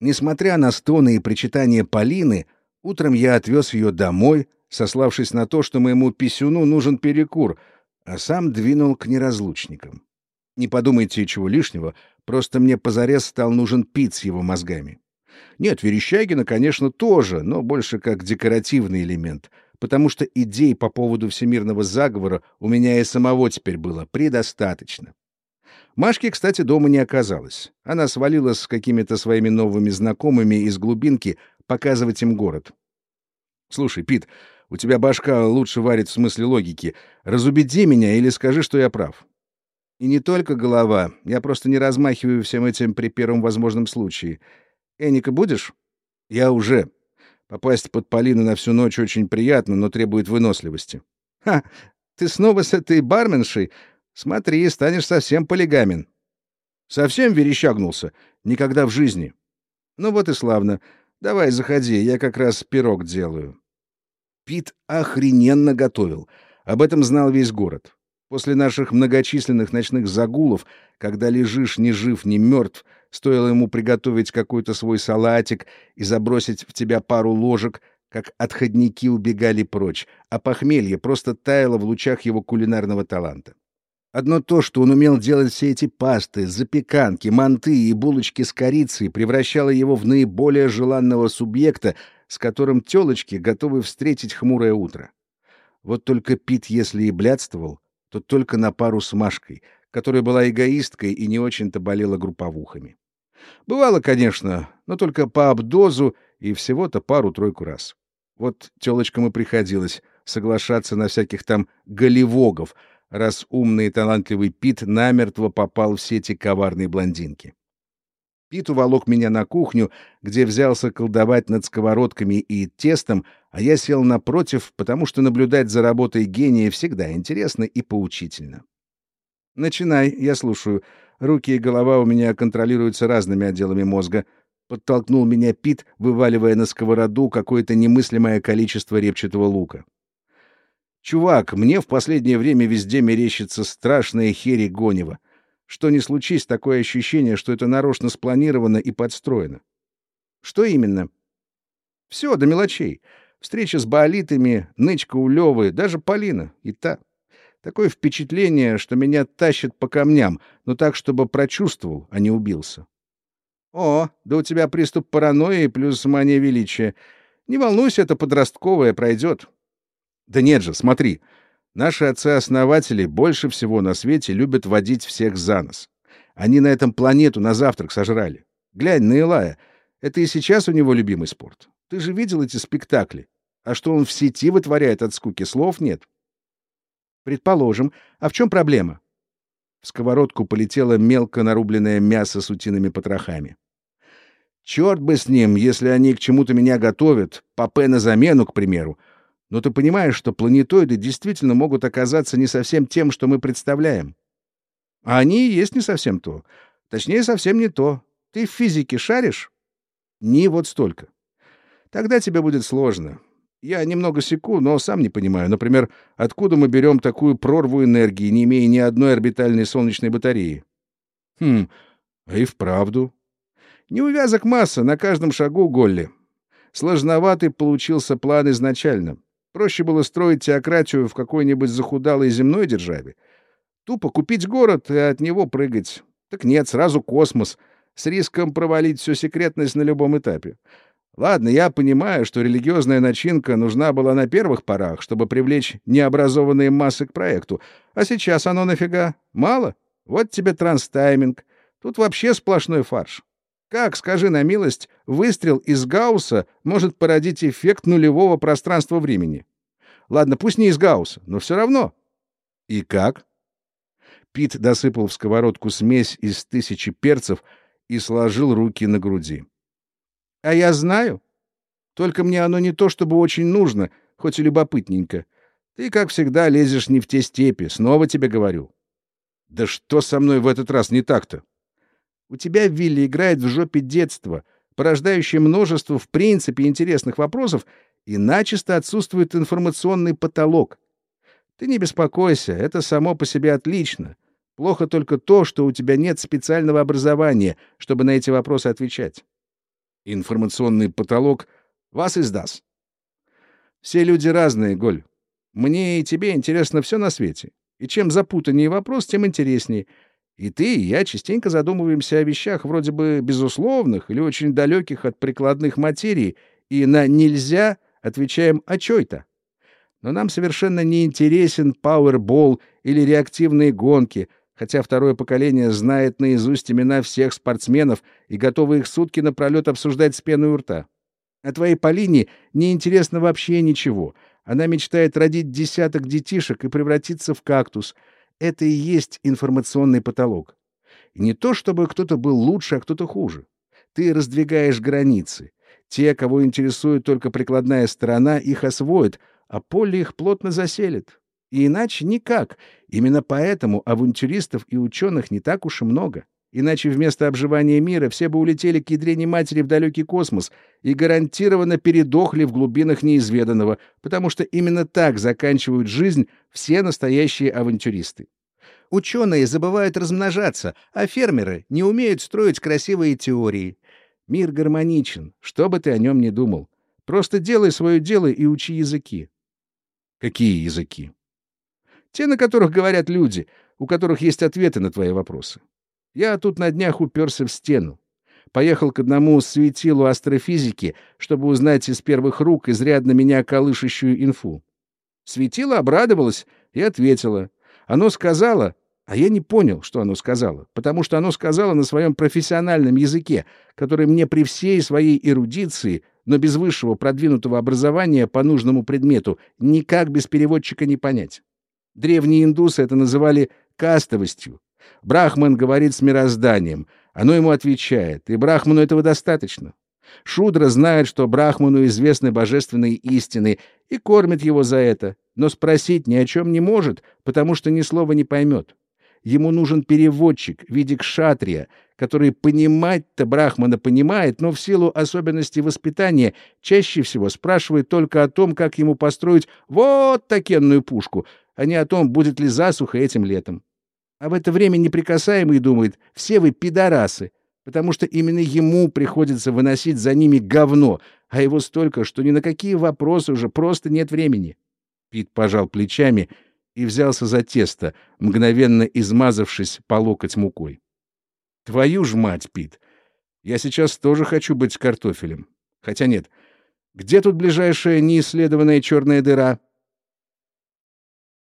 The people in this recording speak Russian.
Несмотря на стоны и причитания Полины, утром я отвез ее домой, сославшись на то, что моему писюну нужен перекур, а сам двинул к неразлучникам. Не подумайте чего лишнего, просто мне позарез стал нужен пит с его мозгами. Нет, Верещагина, конечно, тоже, но больше как декоративный элемент, потому что идей по поводу всемирного заговора у меня и самого теперь было предостаточно. Машки, кстати, дома не оказалось. Она свалилась с какими-то своими новыми знакомыми из глубинки показывать им город. «Слушай, Пит, у тебя башка лучше варит в смысле логики. Разубеди меня или скажи, что я прав». «И не только голова. Я просто не размахиваю всем этим при первом возможном случае. Эника будешь?» «Я уже. Попасть под Полину на всю ночь очень приятно, но требует выносливости». «Ха! Ты снова с этой барменшей? Смотри, станешь совсем полигамен». «Совсем верещагнулся? Никогда в жизни». «Ну вот и славно. Давай, заходи, я как раз пирог делаю». Пит охрененно готовил. Об этом знал весь город. После наших многочисленных ночных загулов, когда лежишь ни жив, ни мертв, стоило ему приготовить какой-то свой салатик и забросить в тебя пару ложек, как отходники убегали прочь, а похмелье просто таяло в лучах его кулинарного таланта. Одно то, что он умел делать все эти пасты, запеканки, манты и булочки с корицей, превращало его в наиболее желанного субъекта, с которым телочки готовы встретить хмурое утро. Вот только Пит, если и блядствовал, то только на пару с Машкой, которая была эгоисткой и не очень-то болела групповухами. Бывало, конечно, но только по обдозу и всего-то пару-тройку раз. Вот телочкам и приходилось соглашаться на всяких там голевогов, раз умный и талантливый Пит намертво попал в сети коварной блондинки. Пит уволок меня на кухню, где взялся колдовать над сковородками и тестом, а я сел напротив, потому что наблюдать за работой гения всегда интересно и поучительно. «Начинай, я слушаю. Руки и голова у меня контролируются разными отделами мозга», — подтолкнул меня Пит, вываливая на сковороду какое-то немыслимое количество репчатого лука. «Чувак, мне в последнее время везде мерещится страшная херь Гонева». Что ни случись, такое ощущение, что это нарочно спланировано и подстроено. Что именно? Все, до мелочей. Встреча с баолитами, нычка у Левы, даже Полина, и та. Такое впечатление, что меня тащат по камням, но так, чтобы прочувствовал, а не убился. О, да у тебя приступ паранойи плюс мания величия. Не волнуйся, это подростковое пройдет. Да нет же, смотри, Наши отцы-основатели больше всего на свете любят водить всех за нос. Они на этом планету на завтрак сожрали. Глянь на Илая. Это и сейчас у него любимый спорт. Ты же видел эти спектакли. А что он в сети вытворяет от скуки, слов нет. Предположим. А в чем проблема? В сковородку полетело мелко нарубленное мясо с утиными потрохами. Черт бы с ним, если они к чему-то меня готовят, папе на замену, к примеру, но ты понимаешь, что планетоиды действительно могут оказаться не совсем тем, что мы представляем. А они и есть не совсем то. Точнее, совсем не то. Ты в физике шаришь? Не вот столько. Тогда тебе будет сложно. Я немного секу, но сам не понимаю. Например, откуда мы берем такую прорву энергии, не имея ни одной орбитальной солнечной батареи? Хм, а и вправду. Неувязок масса на каждом шагу, Голли. Сложноватый получился план изначально. Проще было строить теократию в какой-нибудь захудалой земной державе. Тупо купить город и от него прыгать. Так нет, сразу космос, с риском провалить всю секретность на любом этапе. Ладно, я понимаю, что религиозная начинка нужна была на первых порах, чтобы привлечь необразованные массы к проекту. А сейчас оно нафига? Мало? Вот тебе транстайминг. Тут вообще сплошной фарш. Как, скажи на милость, выстрел из Гаусса может породить эффект нулевого пространства-времени? Ладно, пусть не из Гаусса, но все равно. И как? Пит досыпал в сковородку смесь из тысячи перцев и сложил руки на груди. — А я знаю. Только мне оно не то чтобы очень нужно, хоть и любопытненько. Ты, как всегда, лезешь не в те степи, снова тебе говорю. — Да что со мной в этот раз не так-то? У тебя, Вилли, играет в жопе детство, порождающее множество в принципе интересных вопросов, и начисто отсутствует информационный потолок. Ты не беспокойся, это само по себе отлично. Плохо только то, что у тебя нет специального образования, чтобы на эти вопросы отвечать. Информационный потолок вас издаст. Все люди разные, Голь. Мне и тебе интересно все на свете. И чем запутаннее вопрос, тем интереснее. И ты, и я частенько задумываемся о вещах вроде бы безусловных или очень далеких от прикладных материй, и на «нельзя» отвечаем «а чё это?». Но нам совершенно не интересен пауэрбол или реактивные гонки, хотя второе поколение знает наизусть имена всех спортсменов и готовы их сутки напролет обсуждать с пеной у рта. А твоей Полине не интересно вообще ничего. Она мечтает родить десяток детишек и превратиться в кактус. Это и есть информационный потолок. Не то, чтобы кто-то был лучше, а кто-то хуже. Ты раздвигаешь границы. Те, кого интересует только прикладная сторона, их освоят, а поле их плотно заселит. И иначе никак. Именно поэтому авантюристов и ученых не так уж и много. Иначе вместо обживания мира все бы улетели к ядрене матери в далекий космос и гарантированно передохли в глубинах неизведанного, потому что именно так заканчивают жизнь все настоящие авантюристы. Ученые забывают размножаться, а фермеры не умеют строить красивые теории. Мир гармоничен, что бы ты о нем ни думал. Просто делай свое дело и учи языки. Какие языки? Те, на которых говорят люди, у которых есть ответы на твои вопросы. Я тут на днях уперся в стену. Поехал к одному светилу астрофизики, чтобы узнать из первых рук изрядно меня колышущую инфу. Светило обрадовалось и ответило. Оно сказало, а я не понял, что оно сказало, потому что оно сказало на своем профессиональном языке, который мне при всей своей эрудиции но без высшего продвинутого образования по нужному предмету никак без переводчика не понять. Древние индусы это называли кастовостью. Брахман говорит с мирозданием, оно ему отвечает, и Брахману этого достаточно. Шудра знает, что Брахману известны божественные истины, и кормит его за это, но спросить ни о чем не может, потому что ни слова не поймет. Ему нужен переводчик в виде кшатрия, который понимать-то Брахмана понимает, но в силу особенностей воспитания чаще всего спрашивает только о том, как ему построить вот такенную пушку, а не о том, будет ли засуха этим летом. А в это время неприкасаемый думает, все вы пидорасы, потому что именно ему приходится выносить за ними говно, а его столько, что ни на какие вопросы уже просто нет времени. Пит пожал плечами и взялся за тесто, мгновенно измазавшись по локоть мукой. Твою ж мать, Пит. Я сейчас тоже хочу быть картофелем. Хотя нет. Где тут ближайшая неисследованная черная дыра?